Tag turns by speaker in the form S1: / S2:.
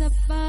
S1: the.